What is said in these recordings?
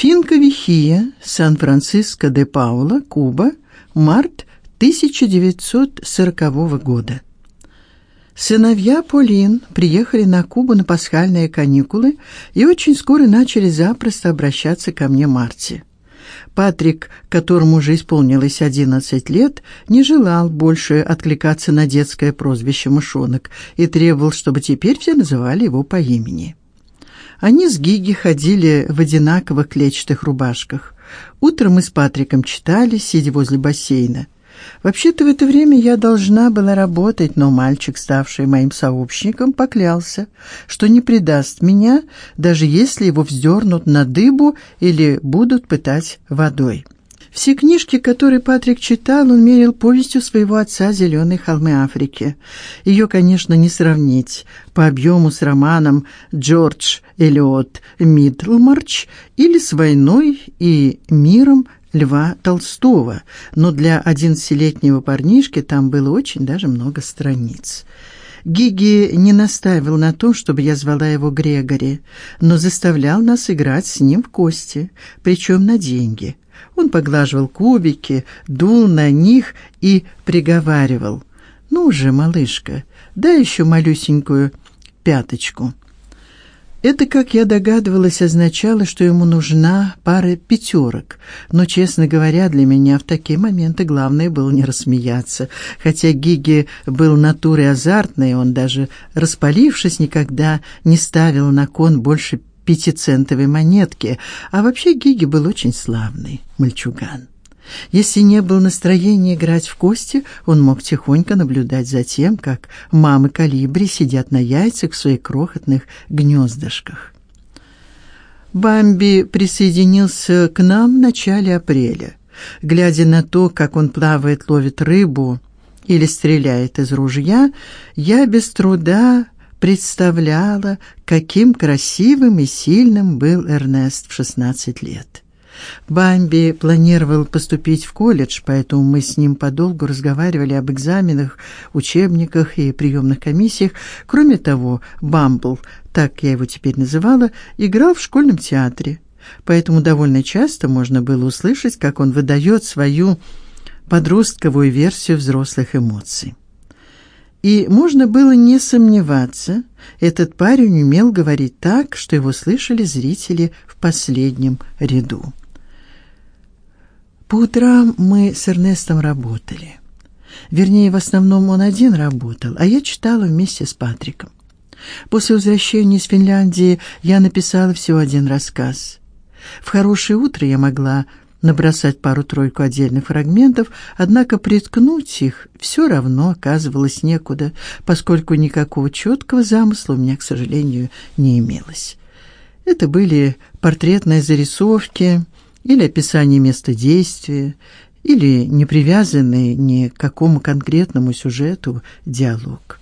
Финка Вихия, Сан-Франциско де Паула, Куба, март 1940 года. Сыновья Полин приехали на Кубу на пасхальные каникулы и очень скоро начали запросто обращаться ко мне Марти. Патрик, которому уже исполнилось 11 лет, не желал больше откликаться на детское прозвище мышонок и требовал, чтобы теперь все называли его по имени. Они с Гиги ходили в одинаковых клетчатых рубашках. Утром мы с Патриком читали, сидя возле бассейна. Вообще-то в это время я должна была работать, но мальчик, ставший моим сообщником, поклялся, что не предаст меня, даже если его вздернут на дыбу или будут пытать водой. Все книжки, которые Патрик читал, он мерил повестью своего отца Зеленые холмы Африки. Ее, конечно, не сравнить по объему с романом Джордж Элиот Мидлмарч или с войной и миром Льва Толстого, но для одиннадцатилетнего парнишки там было очень даже много страниц. Гиги не настаивал на том, чтобы я звала его Грегори, но заставлял нас играть с ним в кости, причем на деньги. Он поглаживал кубики, дул на них и приговаривал: "Ну же, малышка, дай еще малюсенькую пяточку". Это, как я догадывалась, означало, что ему нужна пара пятерок. Но, честно говоря, для меня в такие моменты главное было не рассмеяться. Хотя Гиги был натурой азартной, он даже распалившись никогда не ставил на кон больше пятицентовой монетки, а вообще Гиги был очень славный мальчуган. Если не было настроения играть в кости, он мог тихонько наблюдать за тем, как мамы колибри сидят на яйцах в своих крохотных гнездышках. Бамби присоединился к нам в начале апреля. Глядя на то, как он плавает, ловит рыбу или стреляет из ружья, я без труда представляла, каким красивым и сильным был Эрнест в 16 лет. Бамби планировал поступить в колледж, поэтому мы с ним подолгу разговаривали об экзаменах, учебниках и приемных комиссиях. Кроме того, Бамбл, так я его теперь называла, играл в школьном театре. Поэтому довольно часто можно было услышать, как он выдает свою подростковую версию взрослых эмоций. И можно было не сомневаться, этот парень умел говорить так, что его слышали зрители в последнем ряду. По утрам мы с Эрнестом работали. Вернее, в основном он один работал, а я читала вместе с Патриком. После возвращения из Финляндии я написала всего один рассказ. В хорошее утро я могла набросать пару-тройку отдельных фрагментов, однако приткнуть их все равно оказывалось некуда, поскольку никакого четкого замысла у меня, к сожалению, не имелось. Это были портретные зарисовки, или описание места действия, или не привязанный ни к какому конкретному сюжету диалог.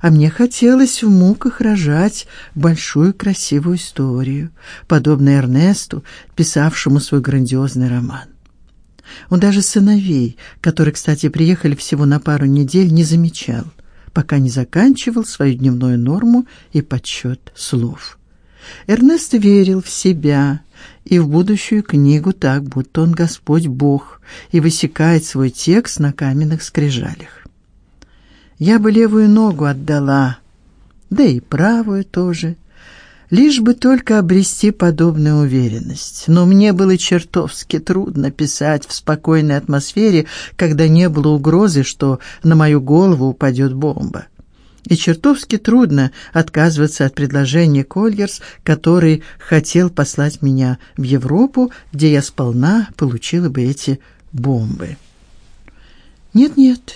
А мне хотелось в муках рожать большую красивую историю, подобно Эрнесту, писавшему свой грандиозный роман. Он даже сыновей, которые, кстати, приехали всего на пару недель, не замечал, пока не заканчивал свою дневную норму и подсчет слов. Эрнест верил в себя и в будущую книгу так, будто он Господь Бог и высекает свой текст на каменных скрижалях. Я бы левую ногу отдала, да и правую тоже, лишь бы только обрести подобную уверенность. Но мне было чертовски трудно писать в спокойной атмосфере, когда не было угрозы, что на мою голову упадет бомба и чертовски трудно отказываться от предложения Кольерс, который хотел послать меня в Европу, где я сполна получила бы эти бомбы. Нет-нет.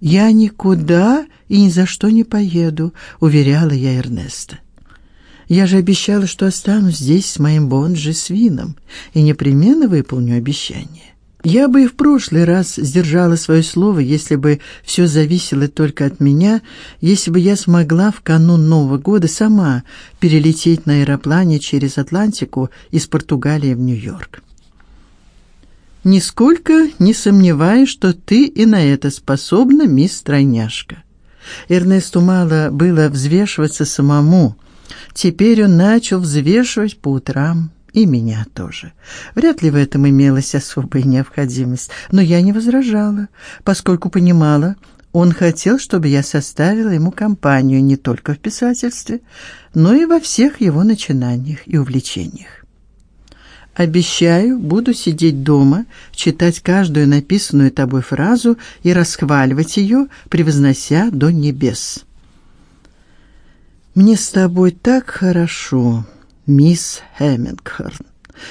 Я никуда и ни за что не поеду, уверяла я Эрнеста. Я же обещала, что останусь здесь с моим Бонджи свином и непременно выполню обещание. Я бы и в прошлый раз сдержала свое слово, если бы все зависело только от меня, если бы я смогла в канун Нового года сама перелететь на аэроплане через Атлантику из Португалии в Нью-Йорк. Нисколько не сомневаюсь, что ты и на это способна, мисс Тройняшка. Эрнесту мало было взвешиваться самому. Теперь он начал взвешивать по утрам и меня тоже. Вряд ли в этом имелась особая необходимость, но я не возражала, поскольку понимала, он хотел, чтобы я составила ему компанию не только в писательстве, но и во всех его начинаниях и увлечениях. Обещаю, буду сидеть дома, читать каждую написанную тобой фразу и расхваливать ее, превознося до небес. Мне с тобой так хорошо, мисс Хемингхорн,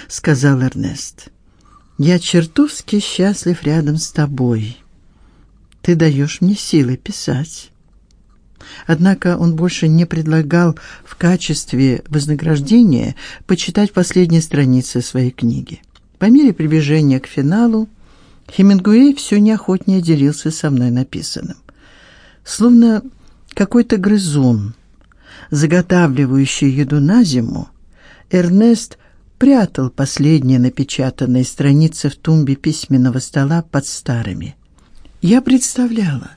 сказал Эрнест. Я чертовски счастлив рядом с тобой. Ты даешь мне силы писать. Однако он больше не предлагал в качестве вознаграждения почитать последние страницы своей книги. По мере приближения к финалу Хемингуэй все неохотнее делился со мной написанным. Словно какой-то грызун, заготавливающий еду на зиму, Эрнест прятал последние напечатанные страницы в тумбе письменного стола под старыми. Я представляла,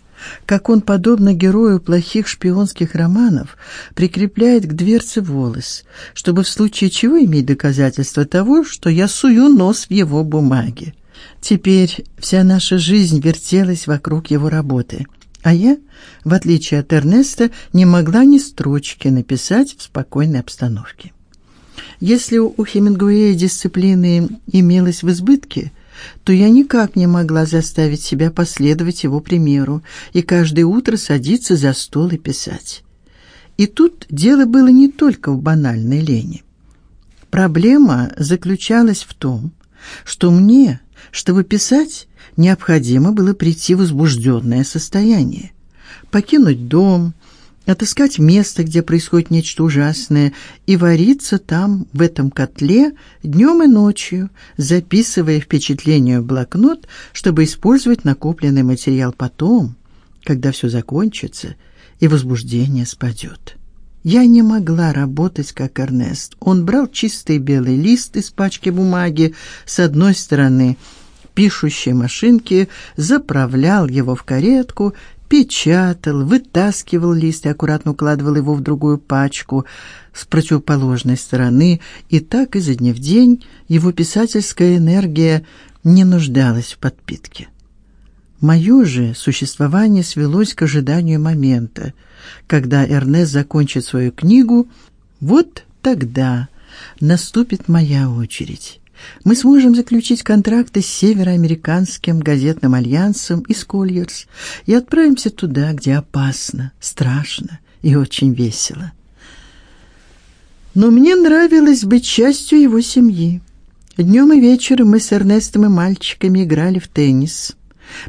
как он, подобно герою плохих шпионских романов, прикрепляет к дверце волос, чтобы в случае чего иметь доказательство того, что я сую нос в его бумаге. Теперь вся наша жизнь вертелась вокруг его работы, а я, в отличие от Эрнеста, не могла ни строчки написать в спокойной обстановке. Если у Хемингуэя дисциплины имелось в избытке, то я никак не могла заставить себя последовать его примеру и каждое утро садиться за стол и писать. И тут дело было не только в банальной лени. Проблема заключалась в том, что мне, чтобы писать, необходимо было прийти в возбужденное состояние, покинуть дом, отыскать место, где происходит нечто ужасное, и вариться там, в этом котле, днем и ночью, записывая впечатления в блокнот, чтобы использовать накопленный материал потом, когда все закончится и возбуждение спадет. Я не могла работать как Эрнест. Он брал чистый белый лист из пачки бумаги с одной стороны пишущей машинки, заправлял его в каретку печатал, вытаскивал лист и аккуратно укладывал его в другую пачку с противоположной стороны, и так изо дня в день его писательская энергия не нуждалась в подпитке. Мое же существование свелось к ожиданию момента, когда Эрнест закончит свою книгу, вот тогда наступит моя очередь мы сможем заключить контракты с североамериканским газетным альянсом и с Кольерс и отправимся туда, где опасно, страшно и очень весело. Но мне нравилось быть частью его семьи. Днем и вечером мы с Эрнестом и мальчиками играли в теннис.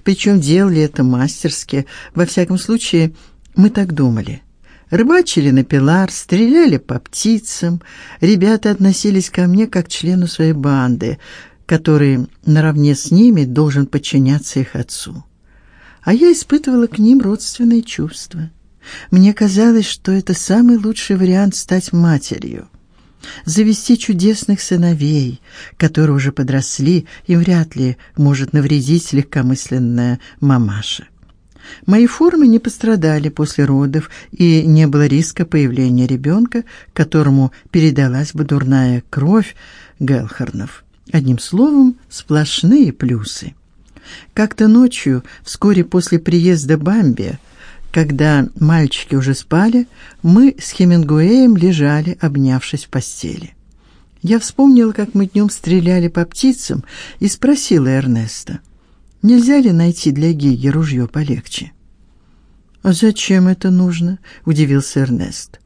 Причем делали это мастерски, во всяком случае, мы так думали. Рыбачили на пилар, стреляли по птицам. Ребята относились ко мне как к члену своей банды, который наравне с ними должен подчиняться их отцу. А я испытывала к ним родственные чувства. Мне казалось, что это самый лучший вариант стать матерью. Завести чудесных сыновей, которые уже подросли, и вряд ли может навредить легкомысленная мамаша. Мои формы не пострадали после родов, и не было риска появления ребенка, которому передалась бы дурная кровь Гелхарнов. Одним словом, сплошные плюсы. Как-то ночью, вскоре после приезда Бамби, когда мальчики уже спали, мы с Хемингуэем лежали, обнявшись в постели. Я вспомнила, как мы днем стреляли по птицам, и спросила Эрнеста: Нельзя ли найти для Гиги ружье полегче? А зачем это нужно? удивился Эрнест.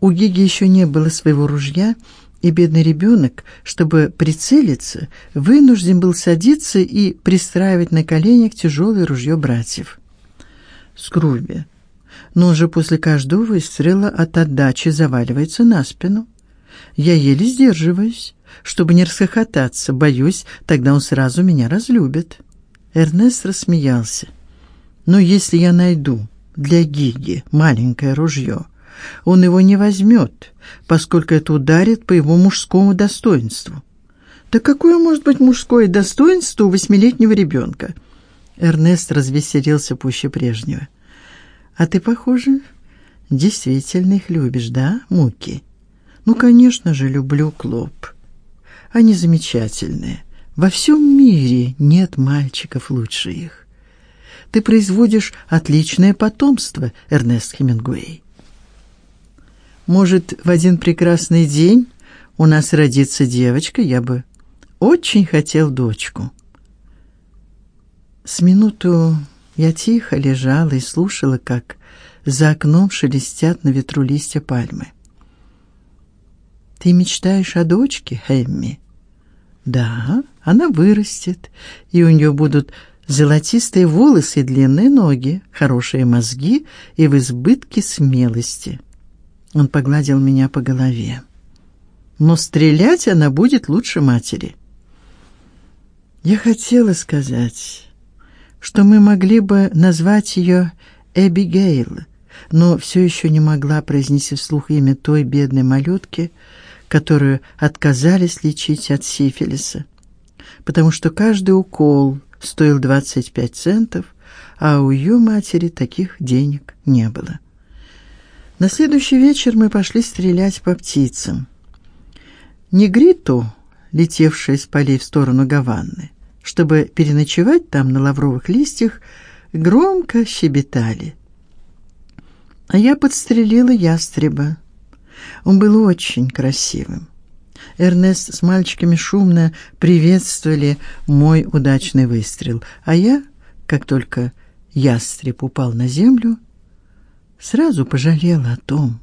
У Гиги еще не было своего ружья, и бедный ребенок, чтобы прицелиться, вынужден был садиться и пристраивать на коленях тяжелое ружье братьев. Скруби. Но уже после каждого выстрела от отдачи заваливается на спину. Я еле сдерживаюсь, чтобы не расхохотаться, боюсь, тогда он сразу меня разлюбит. Эрнест рассмеялся. Но если я найду для Гиги маленькое ружье, он его не возьмет, поскольку это ударит по его мужскому достоинству. Да какое может быть мужское достоинство у восьмилетнего ребенка? Эрнест развеселился пуще прежнего. А ты, похоже, действительно их любишь, да, Муки? Ну, конечно же, люблю, Клоп. Они замечательные. Во всем мире нет мальчиков лучше их. Ты производишь отличное потомство, Эрнест Хемингуэй. Может, в один прекрасный день у нас родится девочка, я бы очень хотел дочку. С минуту я тихо лежала и слушала, как за окном шелестят на ветру листья пальмы. Ты мечтаешь о дочке, Хэмми? Да, она вырастет, и у нее будут золотистые волосы и длинные ноги, хорошие мозги и в избытке смелости. Он погладил меня по голове. Но стрелять она будет лучше матери. Я хотела сказать, что мы могли бы назвать ее Эбигейл, но все еще не могла произнести вслух имя той бедной малютки, которую отказались лечить от сифилиса, потому что каждый укол стоил 25 центов, а у ее матери таких денег не было. На следующий вечер мы пошли стрелять по птицам. Негриту, летевшая с полей в сторону Гаваны, чтобы переночевать там на лавровых листьях, громко щебетали. А я подстрелила ястреба. Он был очень красивым. Эрнест с мальчиками шумно приветствовали мой удачный выстрел, а я, как только ястреб упал на землю, сразу пожалела о том,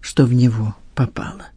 что в него попала.